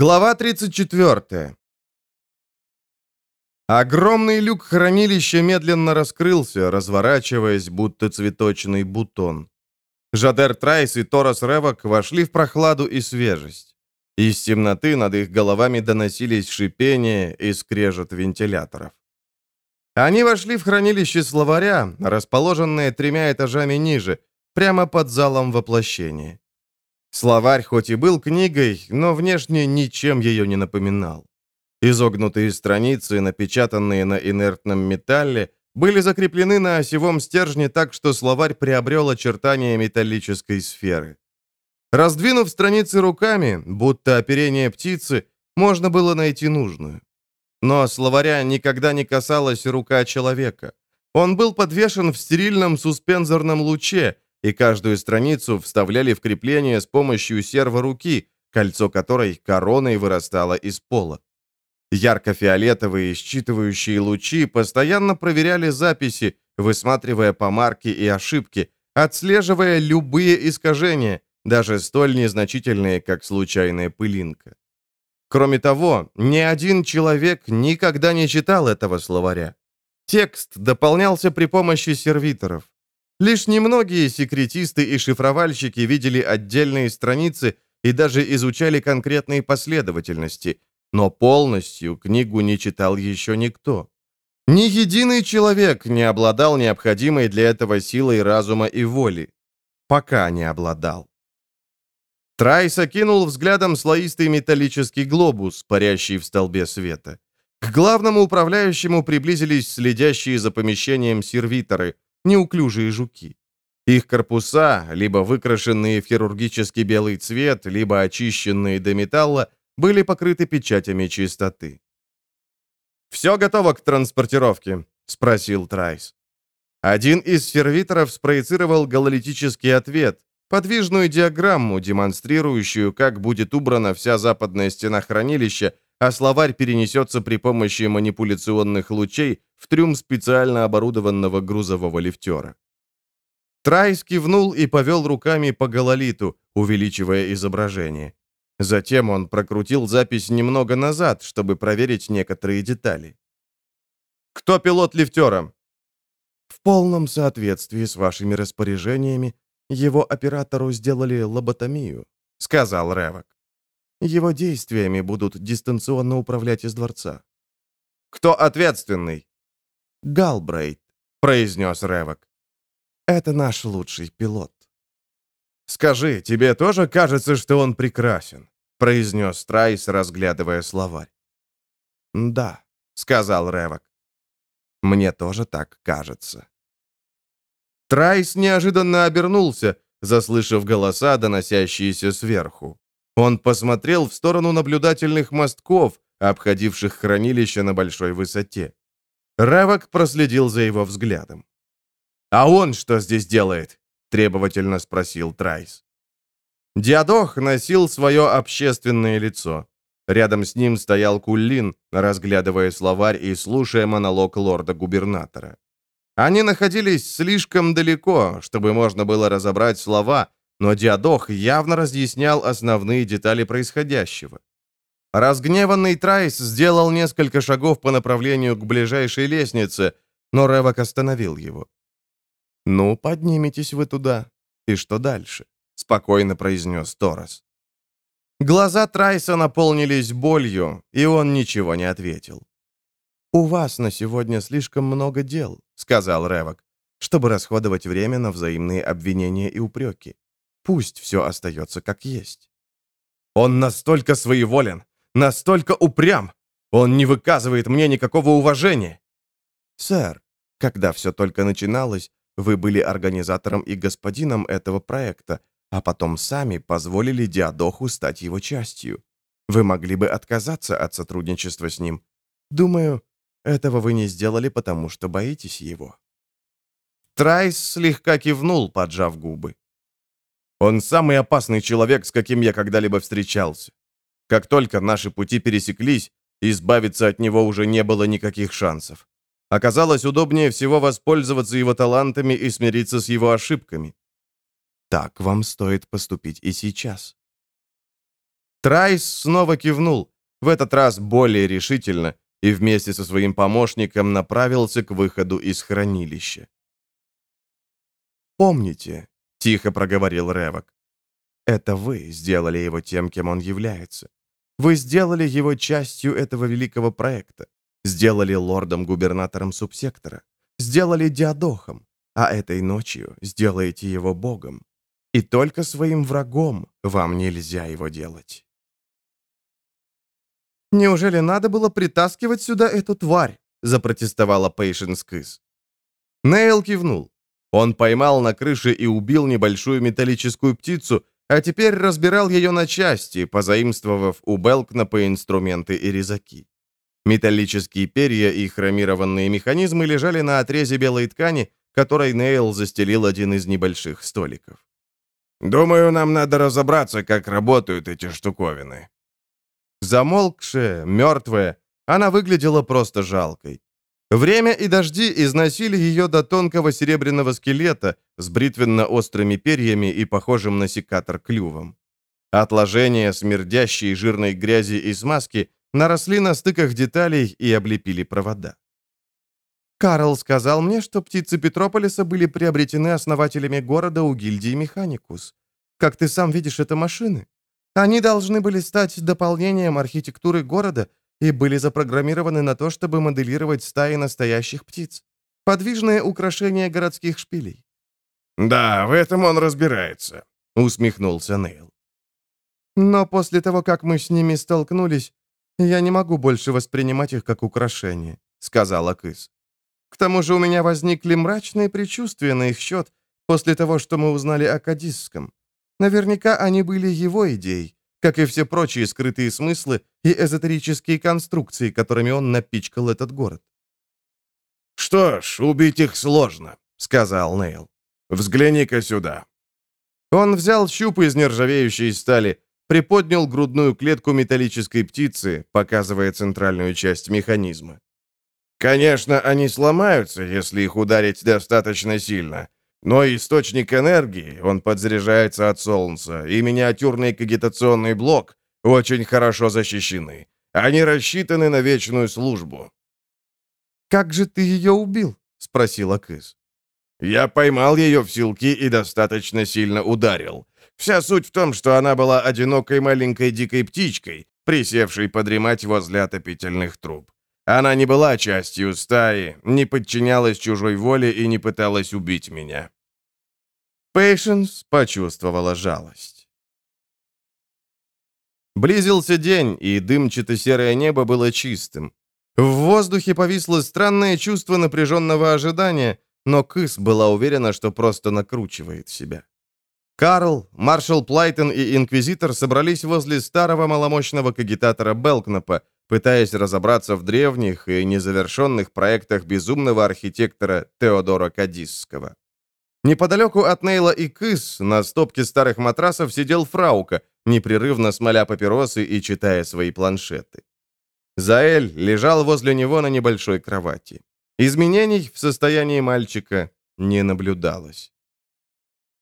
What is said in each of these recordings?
Глава 34. Огромный люк хранилища медленно раскрылся, разворачиваясь, будто цветочный бутон. Жадер Трайс и Торос Ревок вошли в прохладу и свежесть. Из темноты над их головами доносились шипение и скрежет вентиляторов. Они вошли в хранилище словаря, расположенное тремя этажами ниже, прямо под залом воплощения. Словарь хоть и был книгой, но внешне ничем ее не напоминал. Изогнутые страницы, напечатанные на инертном металле, были закреплены на осевом стержне так, что словарь приобрел очертания металлической сферы. Раздвинув страницы руками, будто оперение птицы, можно было найти нужную. Но словаря никогда не касалась рука человека. Он был подвешен в стерильном суспензорном луче, и каждую страницу вставляли в крепление с помощью серворуки, кольцо которой короной вырастало из пола. Ярко-фиолетовые считывающие лучи постоянно проверяли записи, высматривая помарки и ошибки, отслеживая любые искажения, даже столь незначительные, как случайная пылинка. Кроме того, ни один человек никогда не читал этого словаря. Текст дополнялся при помощи сервиторов. Лишь немногие секретисты и шифровальщики видели отдельные страницы и даже изучали конкретные последовательности, но полностью книгу не читал еще никто. Ни единый человек не обладал необходимой для этого силой разума и воли. Пока не обладал. Трайс окинул взглядом слоистый металлический глобус, парящий в столбе света. К главному управляющему приблизились следящие за помещением сервиторы, неуклюжие жуки. Их корпуса, либо выкрашенные в хирургический белый цвет, либо очищенные до металла, были покрыты печатями чистоты. «Все готово к транспортировке?» — спросил Трайс. Один из сервиторов спроецировал гололитический ответ, подвижную диаграмму, демонстрирующую, как будет убрана вся западная стена хранилища, а словарь перенесется при помощи манипуляционных лучей в трюм специально оборудованного грузового лифтера. Трайс кивнул и повел руками по гололиту, увеличивая изображение. Затем он прокрутил запись немного назад, чтобы проверить некоторые детали. «Кто пилот лифтера?» «В полном соответствии с вашими распоряжениями его оператору сделали лоботомию», — сказал Ревок. «Его действиями будут дистанционно управлять из дворца». «Кто ответственный?» «Галбрейт», — произнес Ревок. «Это наш лучший пилот». «Скажи, тебе тоже кажется, что он прекрасен?» — произнес Трайс, разглядывая словарь. «Да», — сказал Ревок. «Мне тоже так кажется». Трайс неожиданно обернулся, заслышав голоса, доносящиеся сверху. Он посмотрел в сторону наблюдательных мостков, обходивших хранилище на большой высоте. Ревок проследил за его взглядом. «А он что здесь делает?» — требовательно спросил Трайс. Диадох носил свое общественное лицо. Рядом с ним стоял Куллин, разглядывая словарь и слушая монолог лорда-губернатора. Они находились слишком далеко, чтобы можно было разобрать слова, но Диадох явно разъяснял основные детали происходящего. Разгневанный Трайс сделал несколько шагов по направлению к ближайшей лестнице, но Ревок остановил его. «Ну, поднимитесь вы туда. И что дальше?» — спокойно произнес Торос. Глаза Трайса наполнились болью, и он ничего не ответил. «У вас на сегодня слишком много дел», — сказал Ревок, «чтобы расходовать время на взаимные обвинения и упреки. Пусть все остается как есть». «Он настолько своеволен, настолько упрям! Он не выказывает мне никакого уважения!» «Сэр, когда все только начиналось, вы были организатором и господином этого проекта, а потом сами позволили Диадоху стать его частью. Вы могли бы отказаться от сотрудничества с ним. Думаю, этого вы не сделали, потому что боитесь его». Трайс слегка кивнул, поджав губы. «Он самый опасный человек, с каким я когда-либо встречался. Как только наши пути пересеклись, избавиться от него уже не было никаких шансов. Оказалось удобнее всего воспользоваться его талантами и смириться с его ошибками. Так вам стоит поступить и сейчас. Трайс снова кивнул, в этот раз более решительно, и вместе со своим помощником направился к выходу из хранилища. «Помните», — тихо проговорил Ревок, — «это вы сделали его тем, кем он является. Вы сделали его частью этого великого проекта, сделали лордом-губернатором субсектора, сделали диадохом, а этой ночью сделаете его богом. И только своим врагом вам нельзя его делать». «Неужели надо было притаскивать сюда эту тварь?» запротестовала Пейшенс Кыс. Нейл кивнул. Он поймал на крыше и убил небольшую металлическую птицу, а теперь разбирал ее на части, позаимствовав у Белкнапа инструменты и резаки. Металлические перья и хромированные механизмы лежали на отрезе белой ткани, которой Нейл застелил один из небольших столиков. «Думаю, нам надо разобраться, как работают эти штуковины». Замолкшая, мертвая, она выглядела просто жалкой. Время и дожди износили ее до тонкого серебряного скелета с бритвенно-острыми перьями и похожим на секатор клювом. Отложения смердящей жирной грязи и смазки наросли на стыках деталей и облепили провода. «Карл сказал мне, что птицы Петрополиса были приобретены основателями города у гильдии Механикус. Как ты сам видишь, это машины. Они должны были стать дополнением архитектуры города и были запрограммированы на то, чтобы моделировать стаи настоящих птиц. Подвижное украшение городских шпилей. «Да, в этом он разбирается», — усмехнулся Нейл. «Но после того, как мы с ними столкнулись, я не могу больше воспринимать их как украшение», — сказала Кыс. «К тому же у меня возникли мрачные предчувствия на их счет после того, что мы узнали о Кадисском. Наверняка они были его идеей, как и все прочие скрытые смыслы и эзотерические конструкции, которыми он напичкал этот город. «Что ж, убить их сложно», — сказал Нейл. «Взгляни-ка сюда». Он взял щуп из нержавеющей стали, приподнял грудную клетку металлической птицы, показывая центральную часть механизма. «Конечно, они сломаются, если их ударить достаточно сильно, но источник энергии, он подзаряжается от Солнца, и миниатюрный кагитационный блок очень хорошо защищены. Они рассчитаны на вечную службу». «Как же ты ее убил?» — спросила Кыс. «Я поймал ее в силки и достаточно сильно ударил. Вся суть в том, что она была одинокой маленькой дикой птичкой, присевшей подремать возле отопительных труб. Она не была частью стаи, не подчинялась чужой воле и не пыталась убить меня. Пейшенс почувствовала жалость. Близился день, и дымчато-серое небо было чистым. В воздухе повисло странное чувство напряженного ожидания, но Кыс была уверена, что просто накручивает себя. Карл, маршал Плайтон и Инквизитор собрались возле старого маломощного кагитатора Белкнапа, пытаясь разобраться в древних и незавершенных проектах безумного архитектора Теодора Кадисского. Неподалеку от Нейла и Кыс на стопке старых матрасов сидел Фраука, непрерывно смоля папиросы и читая свои планшеты. Заэль лежал возле него на небольшой кровати. Изменений в состоянии мальчика не наблюдалось.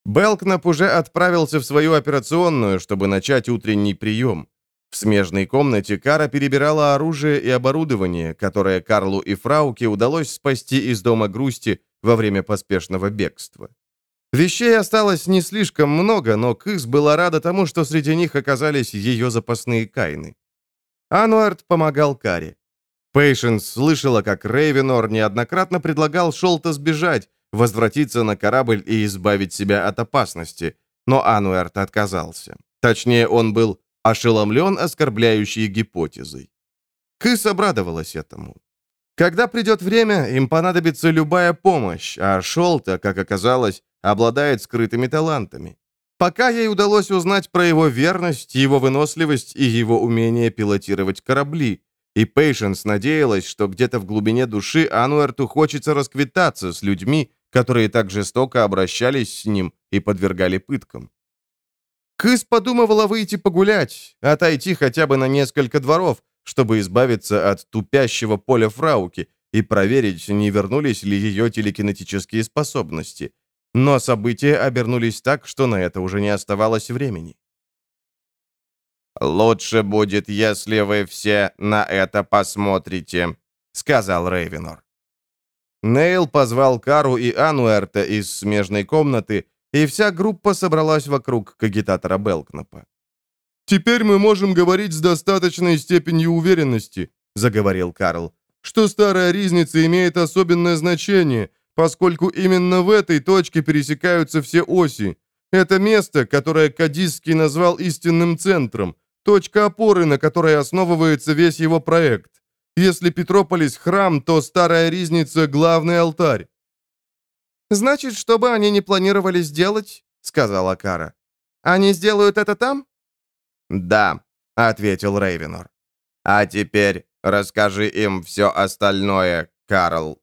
Белкнап уже отправился в свою операционную, чтобы начать утренний прием. В смежной комнате Кара перебирала оружие и оборудование, которое Карлу и Фрауке удалось спасти из дома грусти во время поспешного бегства. Вещей осталось не слишком много, но Кыс была рада тому, что среди них оказались ее запасные кайны. Ануарт помогал Каре. Пейшенс слышала, как Рейвенор неоднократно предлагал Шолта сбежать, возвратиться на корабль и избавить себя от опасности, но Ануэрт отказался. Точнее, он был ошеломлен оскорбляющей гипотезой. Кыс обрадовалась этому. Когда придет время, им понадобится любая помощь, а Шолта, как оказалось, обладает скрытыми талантами. Пока ей удалось узнать про его верность, его выносливость и его умение пилотировать корабли, и Пейшенс надеялась, что где-то в глубине души Ануэрту хочется расквитаться с людьми, которые так жестоко обращались с ним и подвергали пыткам. Кыс подумывала выйти погулять, отойти хотя бы на несколько дворов, чтобы избавиться от тупящего поля Фрауки и проверить, не вернулись ли ее телекинетические способности. Но события обернулись так, что на это уже не оставалось времени. «Лучше будет, если вы все на это посмотрите», — сказал Рейвенор. Нейл позвал Кару и Ануэрта из смежной комнаты, и вся группа собралась вокруг кагитатора Белкнапа. «Теперь мы можем говорить с достаточной степенью уверенности», — заговорил Карл, «что старая ризница имеет особенное значение, поскольку именно в этой точке пересекаются все оси. Это место, которое Кадисский назвал истинным центром, точка опоры, на которой основывается весь его проект. Если Петрополис — храм, то Старая Ризница — главный алтарь. «Значит, что бы они не планировали сделать?» — сказала Кара. «Они сделают это там?» «Да», — ответил Рейвенор. «А теперь расскажи им все остальное, Карл».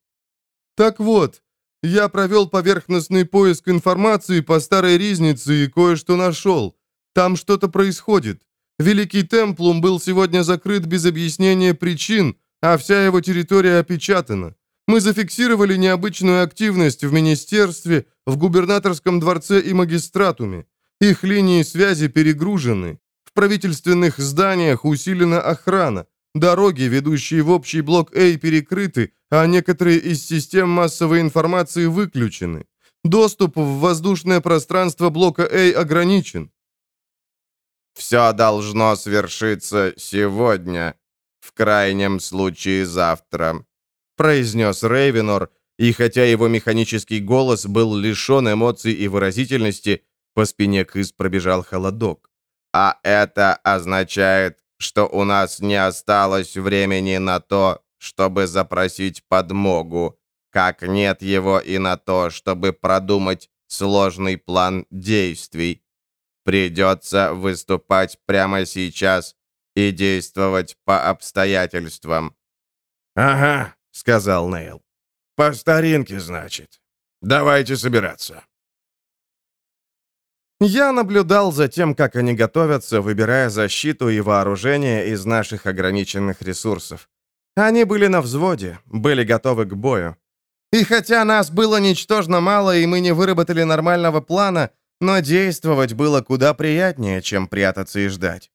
«Так вот, я провел поверхностный поиск информации по Старой Ризнице и кое-что нашел. Там что-то происходит. Великий Темплум был сегодня закрыт без объяснения причин, а вся его территория опечатана. Мы зафиксировали необычную активность в министерстве, в губернаторском дворце и магистратуме. Их линии связи перегружены. В правительственных зданиях усилена охрана. Дороги, ведущие в общий блок А, перекрыты, а некоторые из систем массовой информации выключены. Доступ в воздушное пространство блока А ограничен. «Все должно свершиться сегодня», в крайнем случае завтра», — произнес Рейвенор, и хотя его механический голос был лишен эмоций и выразительности, по спине Кыс пробежал холодок. «А это означает, что у нас не осталось времени на то, чтобы запросить подмогу, как нет его и на то, чтобы продумать сложный план действий. Придется выступать прямо сейчас и действовать по обстоятельствам». «Ага», — сказал Нейл. «По старинке, значит. Давайте собираться». Я наблюдал за тем, как они готовятся, выбирая защиту и вооружение из наших ограниченных ресурсов. Они были на взводе, были готовы к бою. И хотя нас было ничтожно мало, и мы не выработали нормального плана, но действовать было куда приятнее, чем прятаться и ждать.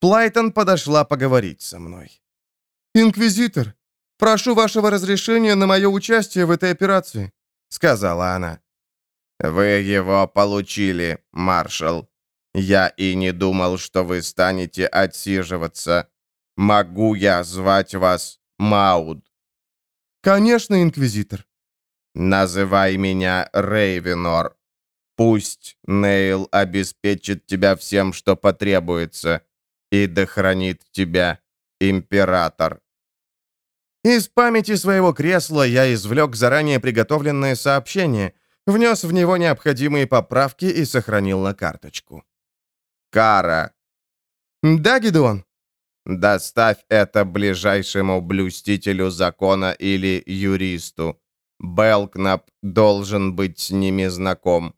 Плайтон подошла поговорить со мной. «Инквизитор, прошу вашего разрешения на мое участие в этой операции», — сказала она. «Вы его получили, маршал. Я и не думал, что вы станете отсиживаться. Могу я звать вас Мауд?» «Конечно, инквизитор». «Называй меня Рейвенор. Пусть Нейл обеспечит тебя всем, что потребуется и да хранит тебя император». Из памяти своего кресла я извлек заранее приготовленное сообщение, внес в него необходимые поправки и сохранил на карточку. «Кара». «Да, Гедеон?» «Доставь это ближайшему блюстителю закона или юристу. Белкнап должен быть с ними знаком.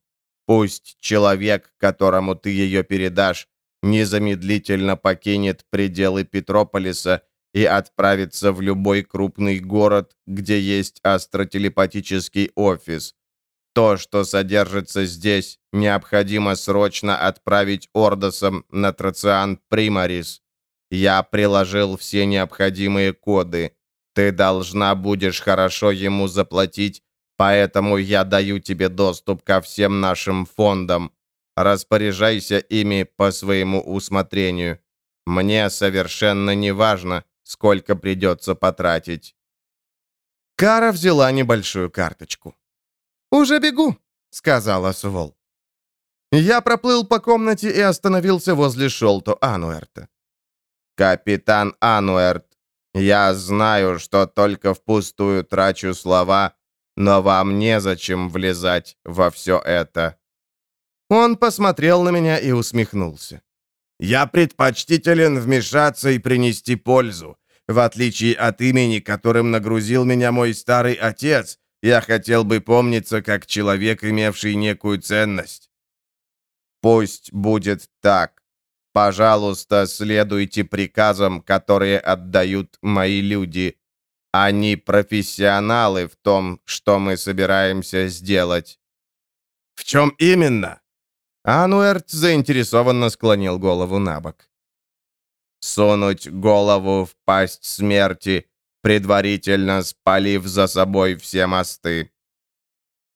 Пусть человек, которому ты ее передашь, незамедлительно покинет пределы Петрополиса и отправится в любой крупный город, где есть астротелепатический офис. То, что содержится здесь, необходимо срочно отправить Ордосом на Трациан Примарис. Я приложил все необходимые коды. Ты должна будешь хорошо ему заплатить, поэтому я даю тебе доступ ко всем нашим фондам. Распоряжайся ими по своему усмотрению. Мне совершенно не важно, сколько придется потратить». Кара взяла небольшую карточку. «Уже бегу», — сказала Свол. Я проплыл по комнате и остановился возле Шолто Ануэрта. «Капитан Ануэрт, я знаю, что только впустую трачу слова, но вам незачем влезать во все это. Он посмотрел на меня и усмехнулся. «Я предпочтителен вмешаться и принести пользу. В отличие от имени, которым нагрузил меня мой старый отец, я хотел бы помниться как человек, имевший некую ценность». «Пусть будет так. Пожалуйста, следуйте приказам, которые отдают мои люди. Они профессионалы в том, что мы собираемся сделать». «В чем именно?» Ануэрт заинтересованно склонил голову на бок. Сунуть голову в пасть смерти, предварительно спалив за собой все мосты».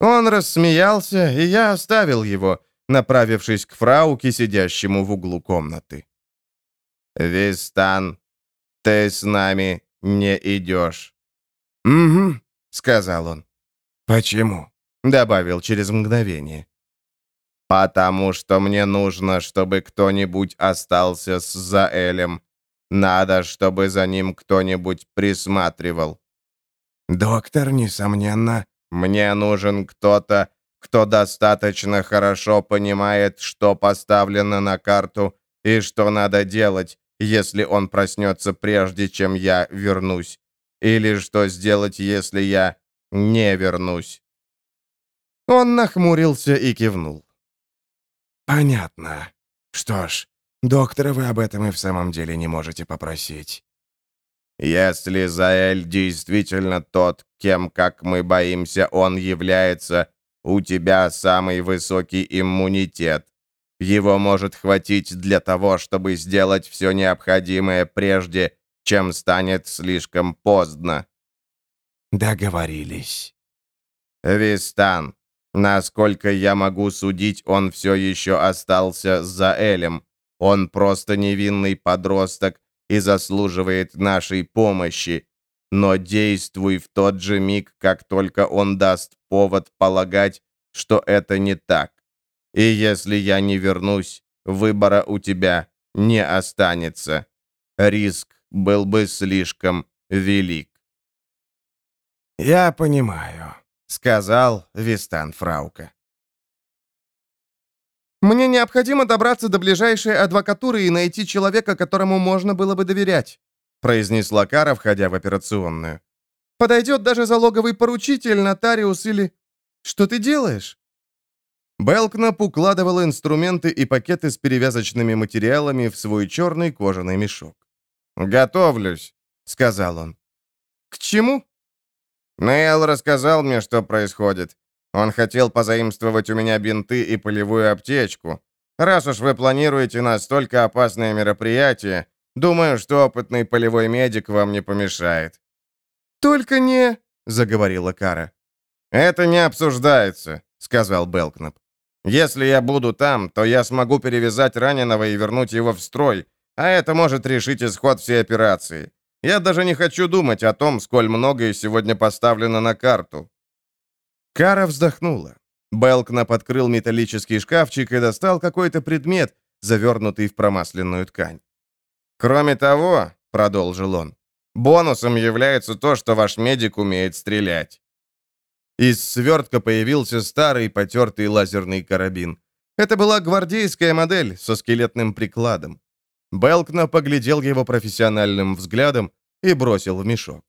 Он рассмеялся, и я оставил его, направившись к фрауке, сидящему в углу комнаты. «Вистан, ты с нами не идешь». «Угу», — сказал он. «Почему?» — добавил через мгновение. «Потому что мне нужно, чтобы кто-нибудь остался с Заэлем. Надо, чтобы за ним кто-нибудь присматривал». «Доктор, несомненно». «Мне нужен кто-то, кто достаточно хорошо понимает, что поставлено на карту и что надо делать, если он проснется прежде, чем я вернусь. Или что сделать, если я не вернусь». Он нахмурился и кивнул. «Понятно. Что ж, доктора вы об этом и в самом деле не можете попросить. Если Заэль действительно тот, кем, как мы боимся, он является, у тебя самый высокий иммунитет. Его может хватить для того, чтобы сделать все необходимое прежде, чем станет слишком поздно. Договорились. Вистан, насколько я могу судить, он все еще остался за Элем. Он просто невинный подросток и заслуживает нашей помощи. Но действуй в тот же миг, как только он даст повод полагать, что это не так. И если я не вернусь, выбора у тебя не останется. Риск был бы слишком велик. «Я понимаю», — сказал Вистан Фраука. «Мне необходимо добраться до ближайшей адвокатуры и найти человека, которому можно было бы доверять», произнесла Кара, входя в операционную. «Подойдет даже залоговый поручитель, нотариус или... Что ты делаешь?» Белкнап укладывал инструменты и пакеты с перевязочными материалами в свой черный кожаный мешок. «Готовлюсь», — сказал он. «К чему?» Нейл рассказал мне, что происходит. Он хотел позаимствовать у меня бинты и полевую аптечку. Раз уж вы планируете настолько опасное мероприятие, думаю, что опытный полевой медик вам не помешает». «Только не...» — заговорила Кара. «Это не обсуждается», — сказал Белкнап. «Если я буду там, то я смогу перевязать раненого и вернуть его в строй, а это может решить исход всей операции. Я даже не хочу думать о том, сколь многое сегодня поставлено на карту». Кара вздохнула. Белкнап открыл металлический шкафчик и достал какой-то предмет, завернутый в промасленную ткань. «Кроме того», — продолжил он, — «бонусом является то, что ваш медик умеет стрелять». Из свертка появился старый потертый лазерный карабин. Это была гвардейская модель со скелетным прикладом. Белкна поглядел его профессиональным взглядом и бросил в мешок.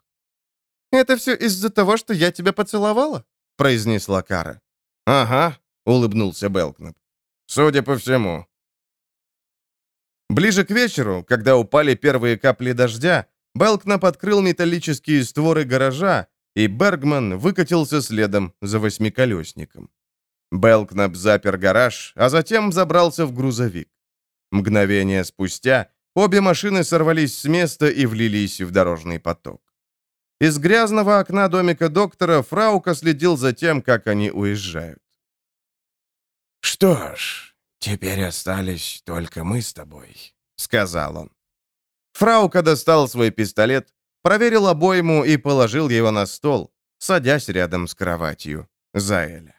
«Это все из-за того, что я тебя поцеловала?» — произнесла Кара. «Ага», — улыбнулся Белкнап. «Судя по всему». Ближе к вечеру, когда упали первые капли дождя, Белкнап открыл металлические створы гаража, и Бергман выкатился следом за восьмиколесником. Белкнап запер гараж, а затем забрался в грузовик. Мгновение спустя обе машины сорвались с места и влились в дорожный поток. Из грязного окна домика доктора Фраука следил за тем, как они уезжают. «Что ж, теперь остались только мы с тобой», — сказал он. Фраука достал свой пистолет, проверил обойму и положил его на стол, садясь рядом с кроватью Заэля.